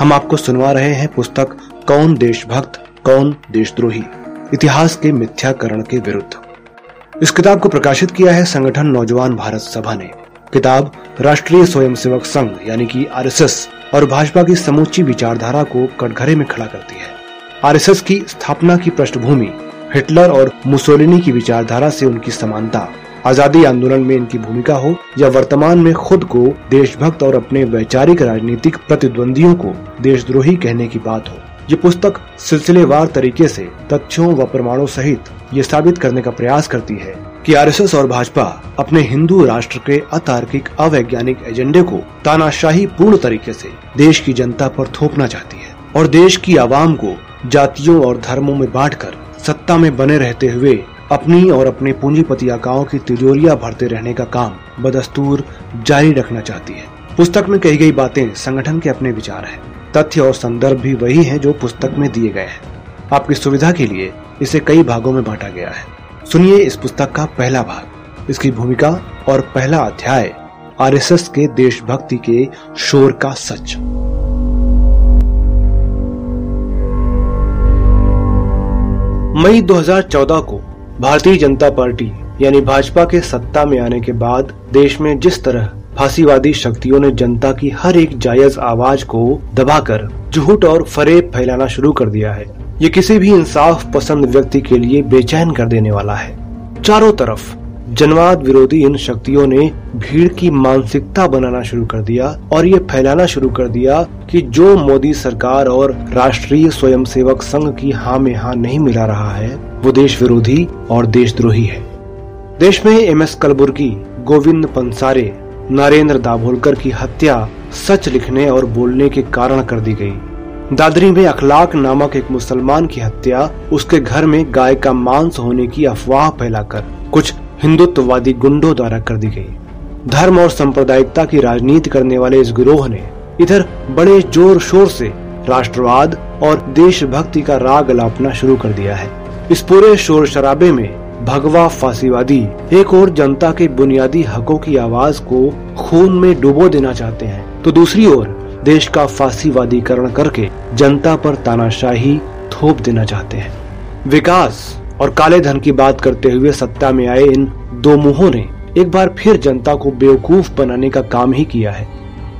हम आपको सुनवा रहे हैं पुस्तक, कौन देशभक्त, कौन देशद्रोही? इतिहास के मिथ्याकरण के विरुद्ध। इस किताब को प्रकाशित किया है संगठन नौजवान भारत सभा ने। किताब, राष्ट्रीय स्वयंसेवक संघ, यानी कि आरएसएस, और भाजपा की समूची विचारधारा को कटघरे में खड़ा करती है। आरएसएस की स्थापना की पृष्ठभूमि हिटलर और मुसोलिनी की विचारधारा से उनकी समानता आज़ादी आंदोलन में इनकी भूमिका हो या वर्तमान में खुद को देशभक्त और अपने वैचारिक राजनीतिक प्रतिद्वंदियों को देशद्रोही कहने की बात हो। ये पुस्तक सिलसिलेवार तरीके से तथ्यों व प्रमाणों सहित ये साबित करने का प्रयास करती है कि आरएसएस और भाजपा अपने हिंदू राष्ट्र के अतार्किक अवैज्ञानिक एजेंडे को तानाशाही पूर्ण तरीके से देश की जनता पर थोपना चाहती है और देश की आवाम को जातियों और धर्मों में बांटकर सत्ता में बने रहते हुए अपनी और अपने पूंजीपति आकाओं की तिजोरिया भरते रहने का काम बदस्तूर जारी रखना चाहती है। पुस्तक में कही गई बातें संगठन के अपने विचार हैं। तथ्य और संदर्भ भी वही हैं जो पुस्तक में दिए गए हैं। आपकी सुविधा के लिए इसे कई भागों में बांटा गया है। सुनिए इस पुस्तक का पहला भाग। इसकी भूमिका और पहला अध्याय आरएसएस के देशभक्ति के शोर का सच। मई 2014 को भारतीय जनता पार्टी, यानी भाजपा के सत्ता में आने के बाद देश में जिस तरह फांसीवादी शक्तियों ने जनता की हर एक जायज़ आवाज़ को दबाकर झूठ और फरेब फैलाना शुरू कर दिया है, ये किसी भी इंसाफ पसंद व्यक्ति के लिए बेचैन कर देने वाला है। चारों तरफ़ जनवाद विरोधी इन शक्तियों ने भीड़ की मानसिकता बनाना शुरू कर दिया और ये फैलाना शुरू कर दिया कि जो मोदी सरकार और राष्ट्रीय स्वयंसेवक संघ की हाँ में हाँ नहीं मिला रहा है, वो देश विरोधी और देशद्रोही है। देश में एम एस कलबुर्गी गोविंद पंसारे, नरेंद्र दाभोलकर की हत्या सच लिखने और बोलने के कारण कर दी गई। दादरी में अखलाक नामक एक मुसलमान की हत्या, उसके घर में गाय का मांस होने की अफवाह फैलाकर कुछ हिंदुत्ववादी गुंडों द्वारा कर दी गई। धर्म और सांप्रदायिकता की राजनीति करने वाले इस गिरोह ने इधर बड़े ज़ोर शोर से राष्ट्रवाद और देशभक्ति का राग लापना शुरू कर दिया है। इस पूरे शोर शराबे में भगवा फांसीवादी, एक और जनता के बुनियादी हकों की आवाज़ को खून में डुबो देना चाहते हैं। तो दूसरी ओर, देश का फांसीवादीकरण करके जनता पर तानाशाही थोप देना चाहते हैं। विकास और काले धन की बात करते हुए सत्ता में आए इन दो मुंहों ने एक बार फिर जनता को बेवकूफ़ बनाने का काम ही किया है।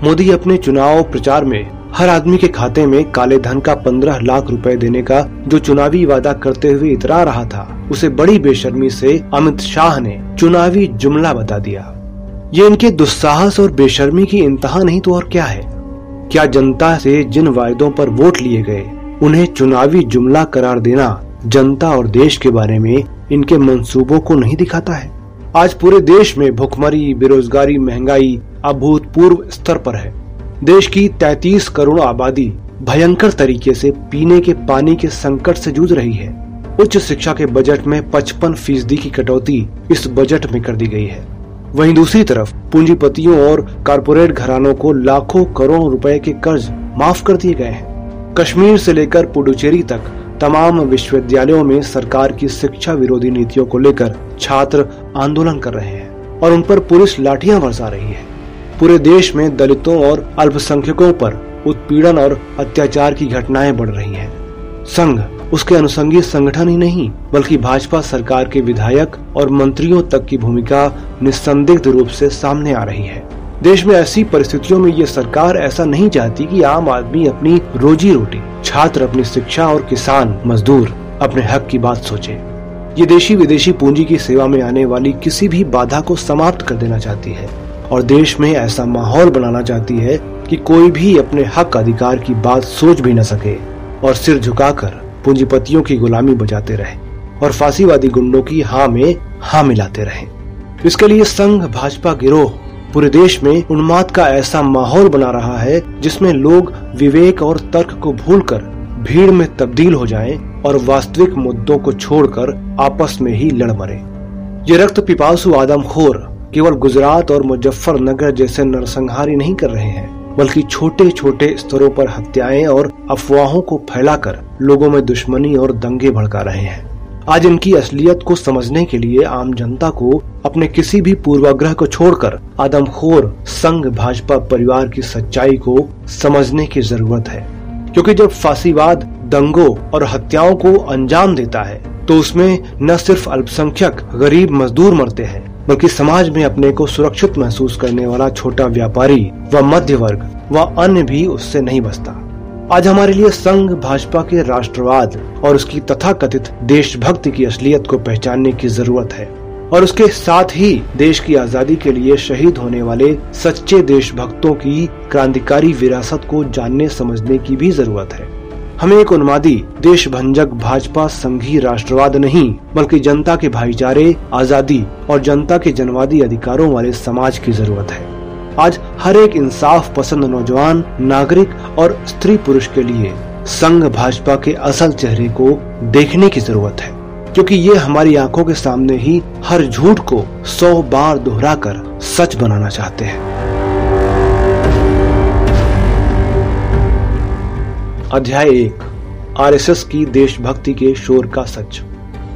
मोदी अपने चुनाव प्रचार में हर आदमी के खाते में काले धन का पंद्रह लाख रुपए देने का जो चुनावी वादा करते हुए इतरा रहा था, उसे बड़ी बेशर्मी से अमित शाह ने चुनावी जुमला बता दिया। ये इनके दुस्साहस और बेशर्मी की इंतहा नहीं तो और क्या है? क्या जनता से जिन वायदों पर वोट लिए गए, उन्हें चुनावी जुमला करार देना जनता और देश के बारे में इनके मंसूबों को नहीं दिखाता है। आज पूरे देश में भुखमरी, बेरोजगारी, महँगाई अभूतपूर्व स्तर पर है। देश की 33 करोड़ आबादी भयंकर तरीके से पीने के पानी के संकट से जूझ रही है। उच्च शिक्षा के बजट में 55 फ़ीसदी की कटौती इस बजट में कर दी गई है। वहीं दूसरी तरफ़ पूंजीपतियों और कारपोरेट घरानों को लाखों करोड़ रुपए के कर्ज माफ़ कर दिए गए हैं। कश्मीर से लेकर पुडुचेरी तक तमाम विश्वविद्यालयों में सरकार की शिक्षा विरोधी नीतियों को लेकर छात्र आंदोलन कर रहे हैं और उन पर पुलिस लाठियाँ बरसा रही है पूरे देश में दलितों और अल्पसंख्यकों पर उत्पीड़न और अत्याचार की घटनाएँ बढ़ रही हैं। संघ उसके अनुसंगी संगठन ही नहीं, बल्कि भाजपा सरकार के विधायक और मंत्रियों तक की भूमिका निस्संदिग्ध रूप से सामने आ रही है देश में ऐसी परिस्थितियों में ये सरकार ऐसा नहीं चाहती कि आम आदमी अपनी रोजी रोटी, छात्र अपनी शिक्षा और किसान, मजदूर अपने हक की बात सोचे। ये देशी विदेशी पूंजी की सेवा में आने वाली किसी भी बाधा को समाप्त कर देना चाहती है और देश में ऐसा माहौल बनाना चाहती है कि कोई भी अपने हक अधिकार की बात सोच भी न सके और सिर झुकाकर पूंजीपतियों की गुलामी बजाते रहे और फांसीवादी गुंडों की हाँ में हाँ मिलाते रहे। इसके लिए संघ, भाजपा, गिरोह पूरे देश में उन्माद का ऐसा माहौल बना रहा है जिसमें लोग विवेक और तर्क को भूलकर भीड़ में तब्दील हो जाएँ और वास्तविक मुद्दों को छोड़कर आपस में ही लड़ मरे। ये रक्त पिपासु आदमखोर केवल गुजरात और मुजफ्फरनगर जैसे नरसंहारी नहीं कर रहे हैं, बल्कि छोटे छोटे स्तरों पर हत्याएँ और अफवाहों को फैलाकर लोगों में दुश्मनी और दंगे भड़का रहे हैं। आज इनकी असलियत को समझने के लिए आम जनता को अपने किसी भी पूर्वाग्रह को छोड़कर आदमखोर संघ भाजपा परिवार की सच्चाई को समझने की ज़रूरत है। क्योंकि जब फांसीवाद दंगों और हत्याओं को अंजाम देता है तो उसमें न सिर्फ़ अल्पसंख्यक गरीब मजदूर मरते हैं, बल्कि समाज में अपने को सुरक्षित महसूस करने वाला छोटा व्यापारी व मध्य वर्ग व अन्य भी उससे नहीं बचता। आज हमारे लिए संघ, भाजपा के राष्ट्रवाद और उसकी तथाकथित देशभक्ति की असलियत को पहचानने की ज़रूरत है और उसके साथ ही देश की आज़ादी के लिए शहीद होने वाले सच्चे देशभक्तों की क्रांतिकारी विरासत को जानने, समझने की भी ज़रूरत है। हमें एक उन्मादी देश भंजक भाजपा संघी राष्ट्रवाद नहीं, बल्कि जनता के भाईचारे, आज़ादी और जनता के जनवादी अधिकारों वाले समाज की ज़रूरत है। आज हर एक इंसाफ पसंद नौजवान, नागरिक और स्त्री पुरुष के लिए संघ भाजपा के असल चेहरे को देखने की ज़रूरत है। क्योंकि ये हमारी आँखों के सामने ही हर झूठ को सौ बार दोहराकर सच बनाना चाहते हैं। अध्याय एक, आरएसएस की देशभक्ति के शोर का सच।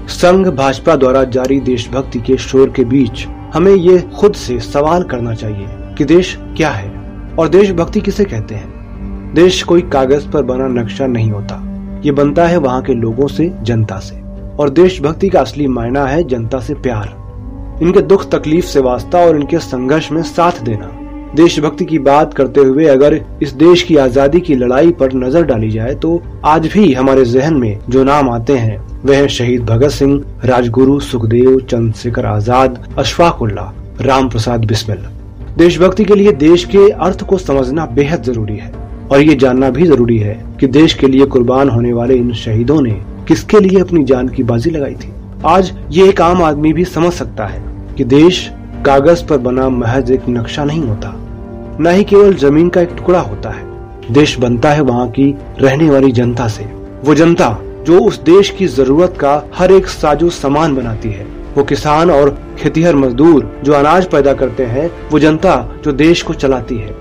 संघ भाजपा द्वारा जारी देशभक्ति के शोर के बीच हमें ये खुद से सवाल करना चाहिए। कि देश क्या है और देशभक्ति किसे कहते हैं? देश कोई कागज़ पर बना नक्शा नहीं होता। ये बनता है वहाँ के लोगों से, जनता से। और देशभक्ति का असली मायना है जनता से प्यार। इनके दुख, तकलीफ़ से वास्ता और इनके संघर्ष में साथ देना। देशभक्ति की बात करते हुए अगर इस देश की आज़ादी की लड़ाई पर नज़र डाली जाए तो आज भी हमारे जहन में जो नाम आते हैं, वह है शहीद भगत सिंह, राजगुरु सुखदेव चंद्रशेखर आज़ाद, अशफाक उल्ला राम प्रसाद बिस्मिल देशभक्ति के लिए देश के अर्थ को समझना बेहद ज़रूरी है। और ये जानना भी ज़रूरी है कि देश के लिए कुर्बान होने वाले इन शहीदों ने किसके लिए अपनी जान की बाजी लगाई थी। आज ये एक आम आदमी भी समझ सकता है कि देश कागज़ पर बना महज एक नक्शा नहीं होता। न ही केवल ज़मीन का एक टुकड़ा होता है। देश बनता है वहाँ की रहने वाली जनता से। वो जनता जो उस देश की ज़रूरत का हर एक साजो सामान बनाती है। वो किसान और खेतीहर मजदूर जो अनाज पैदा करते हैं, वो जनता जो देश को चलाती है।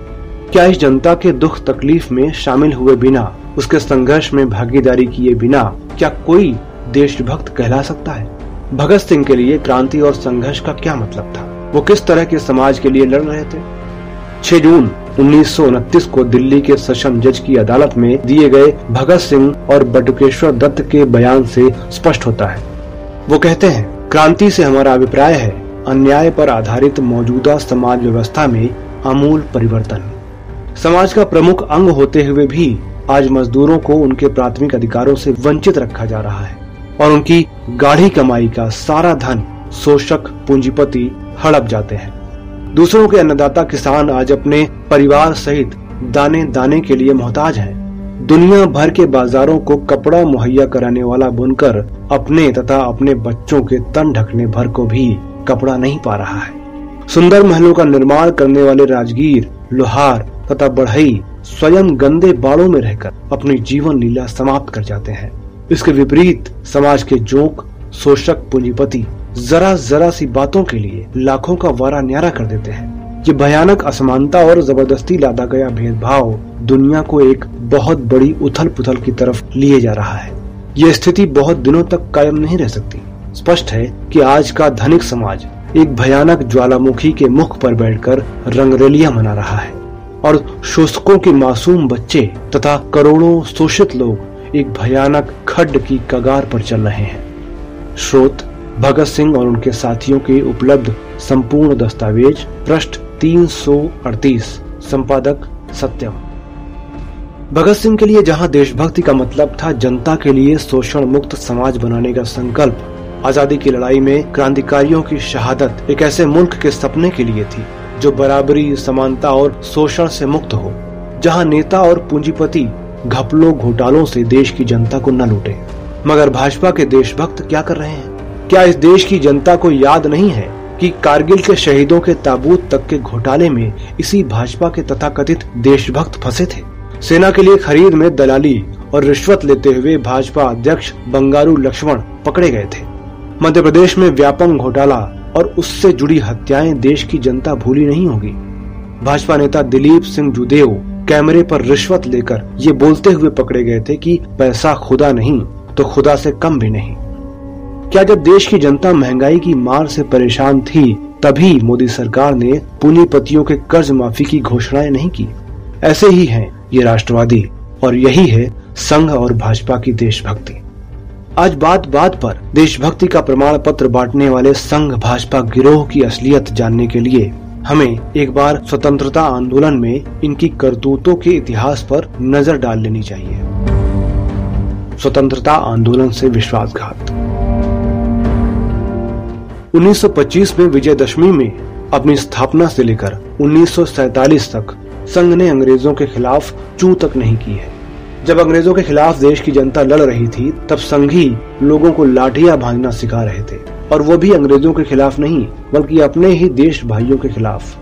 क्या इस जनता के दुख तकलीफ़ में शामिल हुए बिना, उसके संघर्ष में भागीदारी किए बिना, क्या कोई देशभक्त कहला सकता है? भगत सिंह के लिए क्रांति और संघर्ष का क्या मतलब था? वो किस तरह के समाज के लिए लड़ रहे थे? 6 जून उन्नीस सौ उनतीस को दिल्ली के सशम जज की अदालत में दिए गए भगत सिंह और बटुकेश्वर दत्त के बयान से स्पष्ट होता है। वो कहते हैं क्रांति से हमारा अभिप्राय है, अन्याय पर आधारित मौजूदा समाज व्यवस्था में आमूल परिवर्तन समाज का प्रमुख अंग होते हुए भी आज मजदूरों को उनके प्राथमिक अधिकारों से वंचित रखा जा रहा है और उनकी गाढ़ी कमाई का सारा धन शोषक, पूंजीपति हड़प जाते हैं दूसरों के अन्नदाता किसान आज अपने परिवार सहित दाने दाने के लिए मोहताज हैं। दुनिया भर के बाजारों को कपड़ा मुहैया कराने वाला बुनकर अपने तथा अपने बच्चों के तन ढकने भर को भी कपड़ा नहीं पा रहा है। सुंदर महलों का निर्माण करने वाले राजगीर, लोहार तथा बढ़ई स्वयं गंदे बाड़ों में रहकर अपनी जीवन लीला समाप्त कर जाते हैं। इसके विपरीत समाज के जोक, शोषक, पूंजीपति जरा जरा सी बातों के लिए लाखों का वारा न्यारा कर देते हैं। ये भयानक असमानता और ज़बरदस्ती लादा गया भेदभाव दुनिया को एक बहुत बड़ी उथल पुथल की तरफ़ लिए जा रहा है। ये स्थिति बहुत दिनों तक कायम नहीं रह सकती। स्पष्ट है कि आज का धनिक समाज एक भयानक ज्वालामुखी के मुख पर बैठकर रंगरेलिया मना रहा है और शोषकों के मासूम बच्चे तथा करोड़ों शोषित लोग एक भयानक खड्ड की कगार पर चल रहे हैं। श्रोत भगत सिंह और उनके साथियों के उपलब्ध संपूर्ण दस्तावेज़, पृष्ठ 338 संपादक सत्यम। भगत सिंह के लिए जहाँ देशभक्ति का मतलब था जनता के लिए शोषण मुक्त समाज बनाने का संकल्प, आज़ादी की लड़ाई में क्रांतिकारियों की शहादत एक ऐसे मुल्क के सपने के लिए थी, जो बराबरी, समानता और शोषण से मुक्त हो, जहाँ नेता और पूंजीपति घपलों घोटालों से देश की जनता को न लूटे। मगर भाजपा के देशभक्त क्या कर रहे हैं? क्या इस देश की जनता को याद नहीं है? कि कारगिल के शहीदों के ताबूत तक के घोटाले में इसी भाजपा के तथाकथित देशभक्त फंसे थे। सेना के लिए खरीद में दलाली और रिश्वत लेते हुए भाजपा अध्यक्ष बंगारू लक्ष्मण पकड़े गए थे। मध्य प्रदेश में व्यापक घोटाला और उससे जुड़ी हत्याएँ देश की जनता भूली नहीं होगी। भाजपा नेता दिलीप सिंह जुदेव कैमरे पर रिश्वत लेकर ये बोलते हुए पकड़े गए थे कि पैसा खुदा नहीं तो खुदा से कम भी नहीं। क्या जब देश की जनता महँगाई की मार से परेशान थी, तभी मोदी सरकार ने पूंजीपतियों के कर्ज माफ़ी की घोषणाएँ नहीं की? ऐसे ही हैं ये राष्ट्रवादी, और यही है संघ और भाजपा की देशभक्ति। आज बात बात पर देशभक्ति का प्रमाण पत्र बांटने वाले संघ भाजपा गिरोह की असलियत जानने के लिए हमें एक बार स्वतंत्रता आंदोलन में इनकी करतूतों के इतिहास पर नज़र डाल लेनी चाहिए। स्वतंत्रता आंदोलन से विश्वासघात। 1925 में विजयदशमी में अपनी स्थापना से लेकर 1947 तक संघ ने अंग्रेज़ों के खिलाफ चू तक नहीं की है। जब अंग्रेज़ों के खिलाफ देश की जनता लड़ रही थी, तब संघी लोगों को लाठिया भांजना सिखा रहे थे। और वो भी अंग्रेज़ों के खिलाफ नहीं, बल्कि अपने ही देश भाइयों के खिलाफ।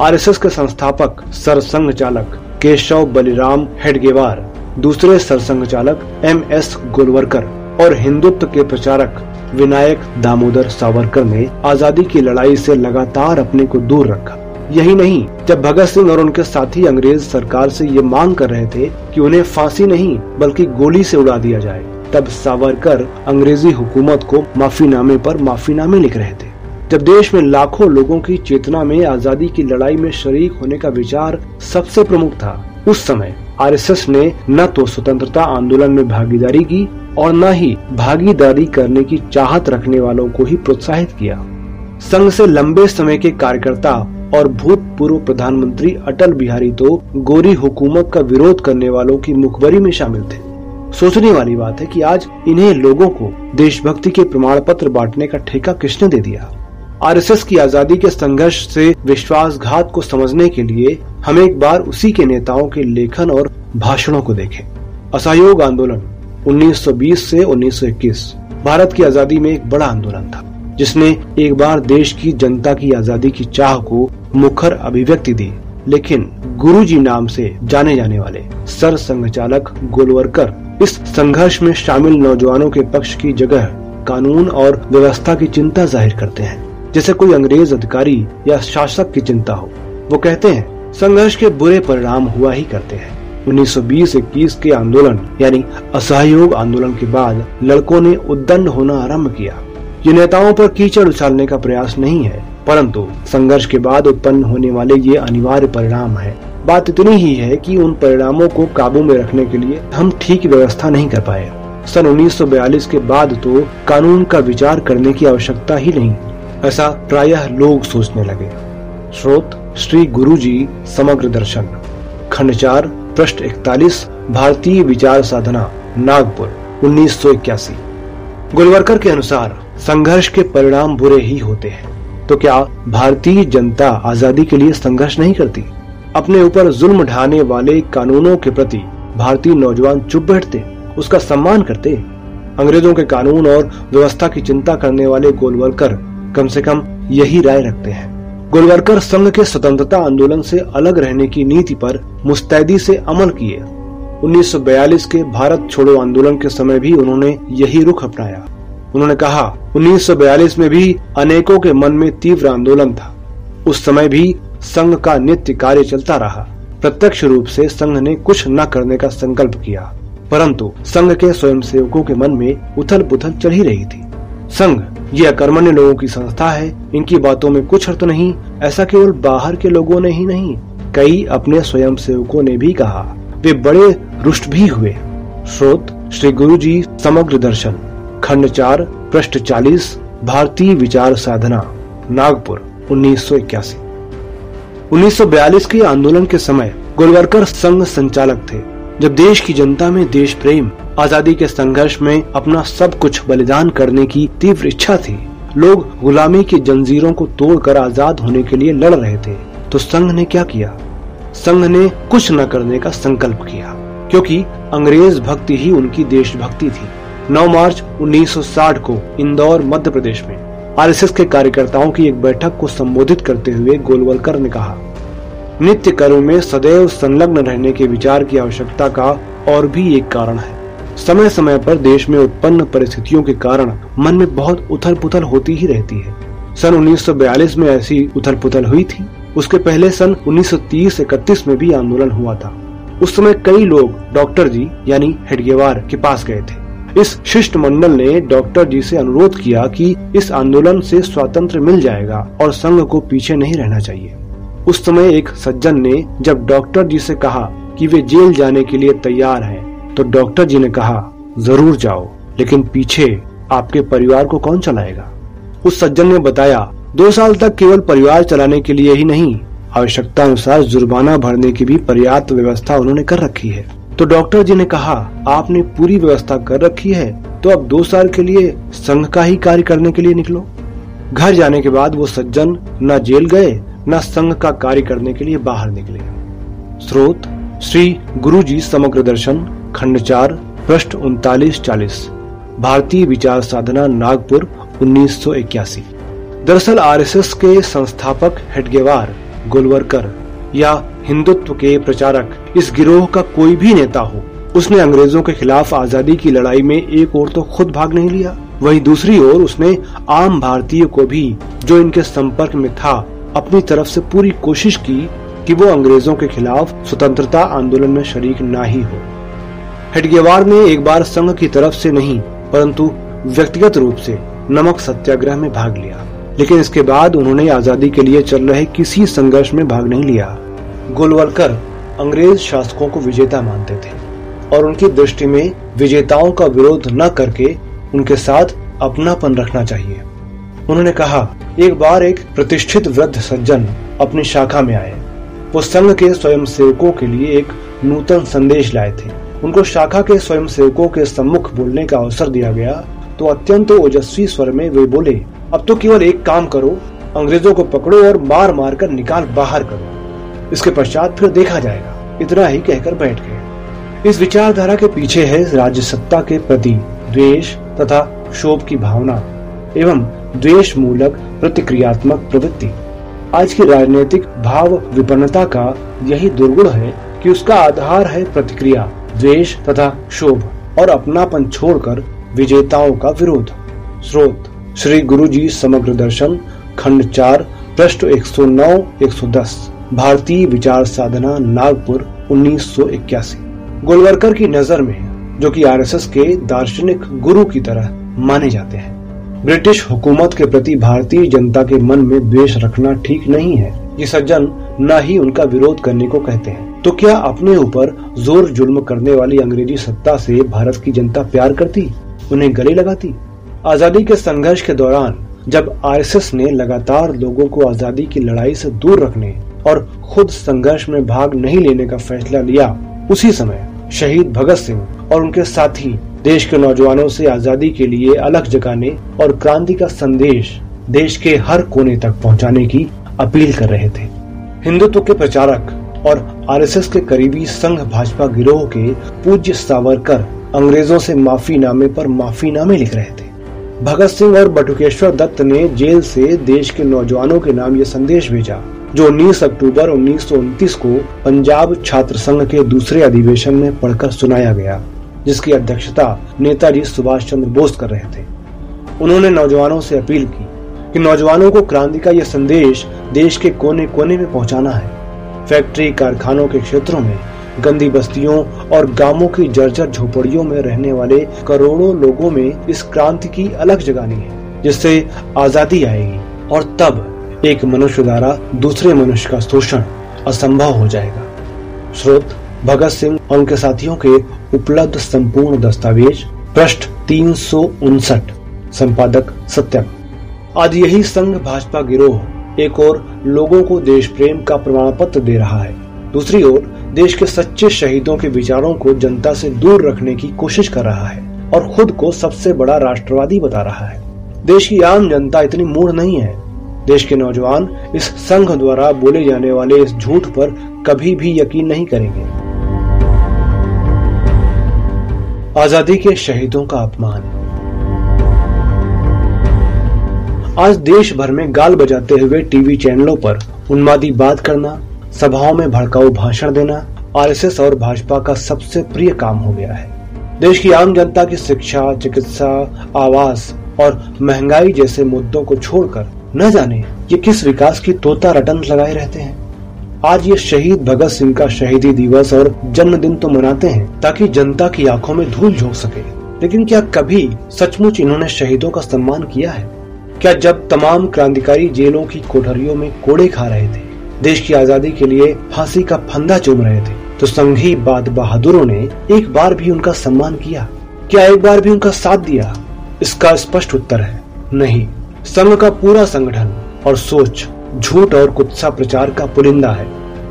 आरएसएस के संस्थापक सरसंघ चालक केशव बलिराम हेडगेवार, दूसरे सरसंघ चालक एम एस गोलवरकर और हिंदुत्व के प्रचारक विनायक दामोदर सावरकर ने आज़ादी की लड़ाई से लगातार अपने को दूर रखा। यही नहीं, जब भगत सिंह और उनके साथी अंग्रेज़ सरकार से ये मांग कर रहे थे कि उन्हें फांसी नहीं, बल्कि गोली से उड़ा दिया जाए, तब सावरकर अंग्रेज़ी हुकूमत को माफीनामे पर माफीनामे लिख रहे थे। जब देश में लाखों लोगों की चेतना में आज़ादी की लड़ाई में शरीक होने का विचार सबसे प्रमुख था उस समय आरएसएस ने न तो स्वतंत्रता आंदोलन में भागीदारी की और न ही भागीदारी करने की चाहत रखने वालों को ही प्रोत्साहित किया। संघ से लंबे समय के कार्यकर्ता और भूतपूर्व प्रधानमंत्री अटल बिहारी तो गोरी हुकूमत का विरोध करने वालों की मुखबरी में शामिल थे। सोचने वाली बात है कि आज इन्हें लोगों को देशभक्ति के प्रमाण पत्र बांटने का ठेका किसने दे दिया? आरएसएस की आज़ादी के संघर्ष से विश्वासघात को समझने के लिए हम एक बार उसी के नेताओं के लेखन और भाषणों को देखें। असहयोग आंदोलन 1920 से 1921 भारत की आज़ादी में एक बड़ा आंदोलन था, जिसने एक बार देश की जनता की आज़ादी की चाह को मुखर अभिव्यक्ति दी। लेकिन गुरुजी नाम से जाने जाने वाले सर संघ चालक गोलवरकर इस संघर्ष में शामिल नौजवानों के पक्ष की जगह कानून और व्यवस्था की चिंता ज़ाहिर करते हैं। जैसे कोई अंग्रेज़ अधिकारी या शासक की चिंता हो। वो कहते हैं, संघर्ष के बुरे परिणाम हुआ ही करते हैं। 1920-21 के आंदोलन, यानी असहयोग आंदोलन के बाद लड़कों ने उद्दंड होना आरंभ किया। ये नेताओं पर कीचड़ उछालने का प्रयास नहीं है, परंतु संघर्ष के बाद उत्पन्न होने वाले ये अनिवार्य परिणाम है। बात इतनी ही है कि उन परिणामों को काबू में रखने के लिए हम ठीक व्यवस्था नहीं कर पाए। सन 1942 के बाद तो कानून का विचार करने की आवश्यकता ही नहीं। ऐसा प्रायः लोग सोचने लगे। स्रोत श्री गुरु जी समग्र दर्शन। खंड चार पृष्ठ इकतालीस, भारतीय विचार साधना, नागपुर, उन्नीस सौ इक्यासी। गुलवरकर के अनुसार, संघर्ष के परिणाम बुरे ही होते हैं। तो क्या भारतीय जनता आज़ादी के लिए संघर्ष नहीं करती? अपने ऊपर जुल्म ढाने वाले कानूनों के प्रति भारतीय नौजवान चुप बैठते, उसका सम्मान करते। अंग्रेज़ों के कानून और व्यवस्था की चिंता करने वाले गोलवलकर कम से कम यही राय रखते हैं। गोलवलकर संघ के स्वतंत्रता आंदोलन से अलग रहने की नीति पर मुस्तैदी से अमल किए। 1942 के भारत छोड़ो आंदोलन के समय भी उन्होंने यही रुख अपनाया। उन्होंने कहा 1942 में भी अनेकों के मन में तीव्र आंदोलन था। उस समय भी संघ का नित्य कार्य चलता रहा। प्रत्यक्ष रूप से संघ ने कुछ न करने का संकल्प किया, परंतु संघ के स्वयंसेवकों के मन में उथल पुथल ही रही थी। संघ ये अकर्मण्य लोगों की संस्था है। इनकी बातों में कुछ अर्थ नहीं, ऐसा केवल बाहर के लोगों ने ही नहीं, कई अपने स्वयं सेवकों ने भी कहा। वे बड़े रुष्ट भी हुए। स्रोत, श्री गुरु जी, समग्र दर्शन। खंड चार, पृष्ठ चालीस, भारतीय विचार साधना, नागपुर, उन्नीस सौ इक्यासी। 1942 के आंदोलन के समय गोलवरकर संघ संचालक थे। जब देश की जनता में देश प्रेम आज़ादी के संघर्ष में अपना सब कुछ बलिदान करने की तीव्र इच्छा थी। लोग गुलामी की जंजीरों को तोड़कर आज़ाद होने के लिए लड़ रहे थे। तो संघ ने क्या किया? संघ ने कुछ न करने का संकल्प किया, क्योंकि अंग्रेज़ भक्ति ही उनकी देशभक्ति थी। 9 मार्च 1960 को इंदौर, मध्य प्रदेश में आरएसएस के कार्यकर्ताओं की एक बैठक को संबोधित करते हुए गोलवलकर ने कहा, नित्य कर्म में सदैव संलग्न रहने के विचार की आवश्यकता का और भी एक कारण है। समय समय पर देश में उत्पन्न परिस्थितियों के कारण मन में बहुत उथल पुथल होती ही रहती है। सन 1942 में ऐसी उथल पुथल हुई थी। उसके पहले सन 1930-31 में भी आंदोलन हुआ था। उस समय कई लोग डॉक्टर जी यानी हेडगेवार के पास गए थे। इस शिष्ट मंडल ने डॉक्टर जी से अनुरोध किया कि इस आंदोलन से स्वातंत्र मिल जाएगा और संघ को पीछे नहीं रहना चाहिए। उस समय एक सज्जन ने जब डॉक्टर जी से कहा कि वे जेल जाने के लिए तैयार हैं, तो डॉक्टर जी ने कहा, ज़रूर जाओ, लेकिन पीछे आपके परिवार को कौन चलाएगा? उस सज्जन ने बताया, दो साल तक केवल परिवार चलाने के लिए ही नहीं आवश्यकता अनुसार जुर्माना भरने की भी पर्याप्त व्यवस्था उन्होंने कर रखी है। तो डॉक्टर जी ने कहा, आपने पूरी व्यवस्था कर रखी है तो अब दो साल के लिए संघ का ही कार्य करने के लिए निकलो। घर जाने के बाद वो सज्जन न जेल गए, न संघ का कार्य करने के लिए बाहर निकले। स्रोत, श्री गुरु जी समग्र दर्शन खंड चार पृष्ठ उनतालीस चालीस, भारतीय विचार साधना, नागपुर, उन्नीस सौ इक्यासी। दरअसल आरएसएस के संस्थापक हेडगेवार गोलवरकर या हिंदुत्व के प्रचारक, इस गिरोह का कोई भी नेता हो, उसने अंग्रेज़ों के खिलाफ आज़ादी की लड़ाई में एक और तो खुद भाग नहीं लिया, वहीं दूसरी ओर उसने आम भारतीय को भी, जो इनके संपर्क में था, अपनी तरफ़ से पूरी कोशिश की कि वो अंग्रेज़ों के खिलाफ स्वतंत्रता आंदोलन में शरीक न ही हो। हेडगेवार ने एक बार संघ की तरफ़ से नहीं, परंतु व्यक्तिगत रूप से नमक सत्याग्रह में भाग लिया। लेकिन इसके बाद उन्होंने आज़ादी के लिए चल रहे किसी संघर्ष में भाग नहीं लिया। गोलवलकर अंग्रेज़ शासकों को विजेता मानते थे, और उनकी दृष्टि में विजेताओं का विरोध न करके उनके साथ अपनापन रखना चाहिए। उन्होंने कहा, एक बार एक प्रतिष्ठित वृद्ध सज्जन अपनी शाखा में आए। वो संघ के स्वयं सेवकों के लिए एक नूतन संदेश लाए थे। उनको शाखा के स्वयं सेवकों के सम्मुख बोलने का अवसर दिया गया तो अत्यंत ओजस्वी स्वर में वे बोले, अब तो केवल एक काम करो, अंग्रेज़ों को पकड़ो और मार मार कर निकाल बाहर करो। इसके पश्चात फिर देखा जाएगा। इतना ही कहकर बैठ गए। इस विचारधारा के पीछे है राज्य सत्ता के प्रति द्वेष तथा शोभ की भावना, एवं द्वेष मूलक प्रतिक्रियात्मक प्रवृत्ति। आज की राजनीतिक भाव विपन्नता का यही दुर्गुण है कि उसका आधार है प्रतिक्रिया। द्वेष तथा शोभ और अपनापन छोड़कर विजेताओं का विरोध। स्रोत, श्री गुरु जी समग्र दर्शन, खंड चार, पृष्ठ 109 110 भारतीय विचार साधना, नागपुर, उन्नीस गोलवरकर की नज़र में, जो कि आरएसएस के दार्शनिक गुरु की तरह माने जाते हैं। ब्रिटिश हुकूमत के प्रति भारतीय जनता के मन में द्वेष रखना ठीक नहीं है। ये सज्जन न ही उनका विरोध करने को कहते हैं। तो क्या अपने ऊपर ज़ोर जुल्म करने वाली अंग्रेज़ी सत्ता से भारत की जनता प्यार करती, उन्हें गले लगाती? आज़ादी के संघर्ष के दौरान, जब आरएसएस ने लगातार लोगों को आज़ादी की लड़ाई से दूर रखने और खुद संघर्ष में भाग नहीं लेने का फैसला लिया, उसी समय शहीद भगत सिंह और उनके साथी देश के नौजवानों से आज़ादी के लिए अलग जगाने और क्रांति का संदेश देश के हर कोने तक पहुँचाने की अपील कर रहे थे। हिंदुत्व के प्रचारक और आरएसएस के करीबी संघ भाजपा गिरोह के पूज्य सावरकर अंग्रेज़ों से माफ़ी नामे पर माफ़ी नामे लिख रहे थे। भगत सिंह और बटुकेश्वर दत्त ने जेल से देश के नौजवानों के नाम ये संदेश भेजा, जो 19 अक्टूबर उन्नीस सौ उनतीस को पंजाब छात्र संघ के दूसरे अधिवेशन में पढ़कर सुनाया गया, जिसकी अध्यक्षता नेताजी सुभाष चंद्र बोस कर रहे थे। उन्होंने नौजवानों से अपील की कि नौजवानों को क्रांति का यह संदेश देश के कोने कोने में पहुंचाना है। फैक्ट्री, कारखानों के क्षेत्रों में गंदी बस्तियों और गाँवों की जर्जर झोपड़ियों में रहने वाले करोड़ों लोगों में इस क्रांति की अलग जगानी है, जिससे आज़ादी आएगी और तब एक मनुष्य द्वारा दूसरे मनुष्य का शोषण असंभव हो जाएगा। स्रोत भगत सिंह और उनके साथियों के उपलब्ध संपूर्ण दस्तावेज़, पृष्ठ तीन सौ उनसठ, संपादक सत्यम। आज यही संघ भाजपा गिरोह एक और लोगों को देश प्रेम का प्रमाण पत्र दे रहा है, दूसरी ओर देश के सच्चे शहीदों के विचारों को जनता से दूर रखने की कोशिश कर रहा है और खुद को सबसे बड़ा राष्ट्रवादी बता रहा है। देश की आम जनता इतनी मूढ़ नहीं है। देश के नौजवान इस संघ द्वारा बोले जाने वाले इस झूठ पर कभी भी यकीन नहीं करेंगे। आज़ादी के शहीदों का अपमान। आज देश भर में गाल बजाते हुए टीवी चैनलों पर उन्मादी बात करना, सभाओं में भड़काऊ भाषण देना, आरएसएस और भाजपा का सबसे प्रिय काम हो गया है। देश की आम जनता की शिक्षा, चिकित्सा, आवास और महँगाई जैसे मुद्दों को छोड़कर न जाने ये किस विकास की तोता रटन लगाए रहते हैं। आज ये शहीद भगत सिंह का शहीदी दिवस और जन्मदिन तो मनाते हैं ताकि जनता की आँखों में धूल झोंक सके। लेकिन क्या कभी सचमुच इन्होंने शहीदों का सम्मान किया है? क्या जब तमाम क्रांतिकारी जेलों की कोठरियों में कोड़े खा रहे थे, देश की आज़ादी के लिए फांसी का फंदा चुम रहे थे तो संघी बाद बहादुरों ने एक बार भी उनका सम्मान किया? क्या एक बार भी उनका साथ दिया? इसका स्पष्ट उत्तर है, नहीं। संघ का पूरा संगठन और सोच, झूठ और कुत्सा प्रचार का पुलिंदा है।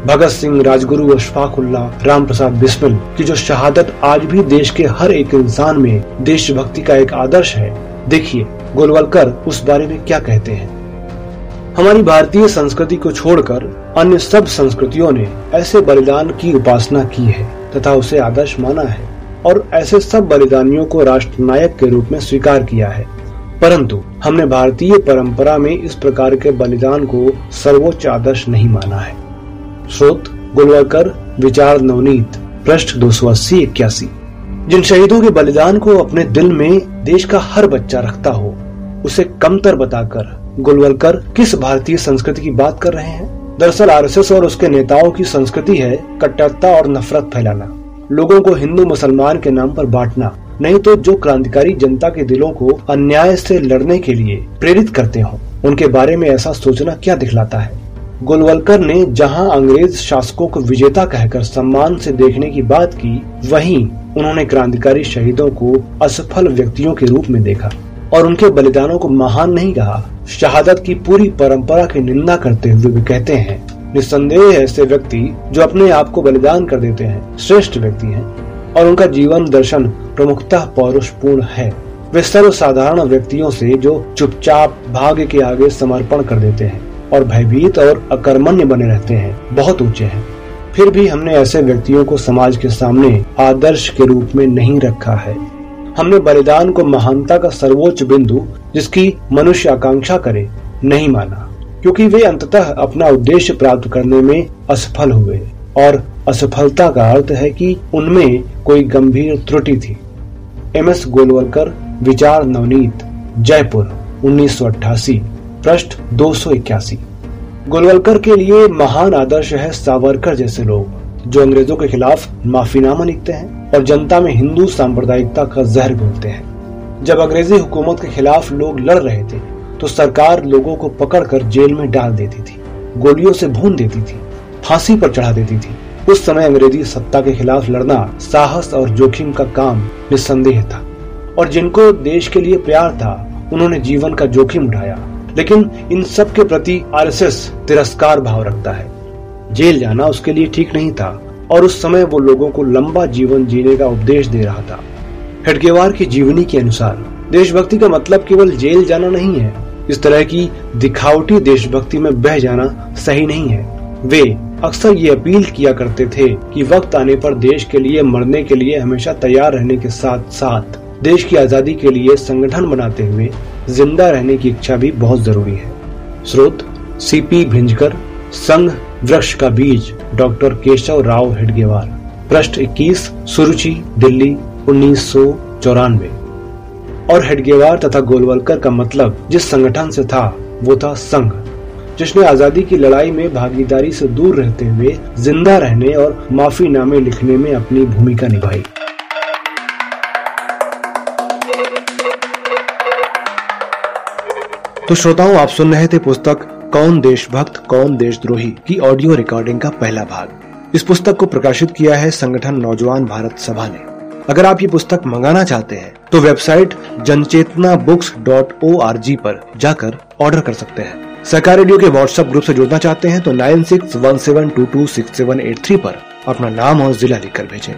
भगत सिंह, राजगुरु अशफाकुल्ला राम प्रसाद बिस्मिल की जो शहादत आज भी देश के हर एक इंसान में देशभक्ति का एक आदर्श है, देखिए। गोलवलकर उस बारे में क्या कहते हैं? हमारी भारतीय संस्कृति को छोड़कर अन्य सब संस्कृतियों ने ऐसे बलिदान की उपासना की है तथा उसे आदर्श माना है और ऐसे सब बलिदानियों को राष्ट्र नायक के रूप में स्वीकार किया है। परंतु हमने भारतीय परंपरा में इस प्रकार के बलिदान को सर्वोच्च आदर्श नहीं माना है। स्रोत गुलवकर विचार नवनीत, पृष्ठ दो सौ अस्सी इक्यासी। जिन शहीदों के बलिदान को अपने दिल में देश का हर बच्चा रखता हो उसे कमतर बताकर, गुलवलकर किस भारतीय संस्कृति की बात कर रहे हैं? दरअसल आरएसएस और उसके नेताओं की संस्कृति है कट्टरता और नफरत फैलाना, लोगों को हिंदू मुसलमान के नाम पर बांटना, नहीं तो जो क्रांतिकारी जनता के दिलों को अन्याय से लड़ने के लिए प्रेरित करते हो, उनके बारे में ऐसा सोचना क्या दिखलाता है? गोलवलकर ने जहाँ अंग्रेज़ शासकों को विजेता कहकर सम्मान से देखने की बात की, वहीं उन्होंने क्रांतिकारी शहीदों को असफल व्यक्तियों के रूप में देखा। और उनके बलिदानों को महान नहीं कहा, शहादत की पूरी परंपरा की निंदा करते हुए भी कहते हैं। निस्संदेह ऐसे व्यक्ति जो अपने आप को बलिदान कर देते हैं, श्रेष्ठ व्यक्ति हैं, और उनका जीवन दर्शन प्रमुखता पौरुषपूर्ण है। वे सर्वसाधारण व्यक्तियों से जो चुपचाप भाग्य के आगे समर्पण कर देते हैं और भयभीत और अकर्मण्य बने रहते हैं, बहुत ऊँचे हैं। फिर भी हमने ऐसे व्यक्तियों को समाज के सामने आदर्श के रूप में नहीं रखा है। हमने बलिदान को महानता का सर्वोच्च बिंदु, जिसकी मनुष्य आकांक्षा करे, नहीं माना, क्योंकि वे अंततः अपना उद्देश्य प्राप्त करने में असफल हुए। और असफलता का अर्थ है कि उनमें कोई गंभीर त्रुटि थी। एम एस गोलवलकर, विचार नवनीत, जयपुर 1988 पृष्ठ दो गोलवलकर के लिए महान आदर्श है सावरकर जैसे लोग, जो अंग्रेज़ों के खिलाफ माफीनामा लिखते हैं। और जनता में हिंदू सांप्रदायिकता का जहर घोलते हैं। जब अंग्रेज़ी हुकूमत के खिलाफ लोग लड़ रहे थे तो सरकार लोगों को पकड़कर जेल में डाल देती थी, गोलियों से भून देती थी, फांसी पर चढ़ा देती थी। उस समय अंग्रेज़ी सत्ता के खिलाफ लड़ना साहस और जोखिम का काम निस्संदेह था। और जिनको देश के लिए प्यार था, उन्होंने जीवन का जोखिम उठाया। लेकिन इन सब के प्रति आरएसएस तिरस्कार भाव रखता है। जेल जाना उसके लिए ठीक नहीं था। और उस समय वो लोगों को लंबा जीवन जीने का उपदेश दे रहा था। हेडगेवार की जीवनी के अनुसार, देशभक्ति का मतलब केवल जेल जाना नहीं है। इस तरह की दिखावटी देशभक्ति में बह जाना सही नहीं है। वे अक्सर ये अपील किया करते थे कि वक्त आने पर देश के लिए, मरने के लिए हमेशा तैयार रहने के साथ साथ देश की आज़ादी के लिए संगठन बनाते हुए ज़िंदा रहने की इच्छा भी बहुत ज़रूरी है। स्रोत सीपी भिंजकर, संघ वृक्ष का बीज डॉक्टर केशव राव हेडगेवार। पृष्ठ 21 सुरुचि, दिल्ली, उन्नीस सौ चौरानवे। और हेडगेवार तथा गोलवलकर का मतलब जिस संगठन से था, वो था संघ, जिसने आज़ादी की लड़ाई में भागीदारी से दूर रहते हुए ज़िंदा रहने और माफ़ी नामे लिखने में अपनी भूमिका निभाई। तो श्रोताओं, आप सुन रहे थे पुस्तक कौन देशभक्त, कौन देशद्रोही की ऑडियो रिकॉर्डिंग का पहला भाग। इस पुस्तक को प्रकाशित किया है संगठन नौजवान भारत सभा ने। अगर आप ये पुस्तक मंगाना चाहते हैं तो website Janchetna books dot O R G पर जाकर ऑर्डर कर सकते हैं। सरकार रेडियो के व्हाट्सएप ग्रुप से जुड़ना चाहते हैं तो nine six one seven two two six seven eight three पर अपना नाम और जिला लिखकर भेजें।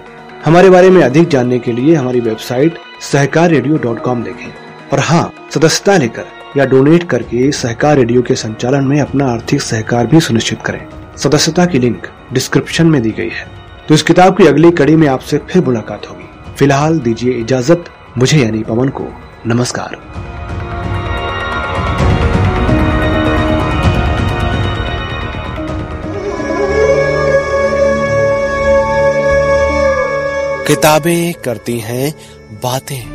हमारे बारे में अधिक जानने के लिए हमारी website Sahkar radio dot com देखें। और हाँ सदस्यता लेकर या डोनेट करके सहकार रेडियो के संचालन में अपना आर्थिक सहकार भी सुनिश्चित करें। सदस्यता की लिंक डिस्क्रिप्शन में दी गई है। तो इस किताब की अगली कड़ी में आपसे फिर मुलाकात होगी। फ़िलहाल दीजिए इजाज़त, मुझे यानी पवन को। नमस्कार। किताबें करती हैं, बातें।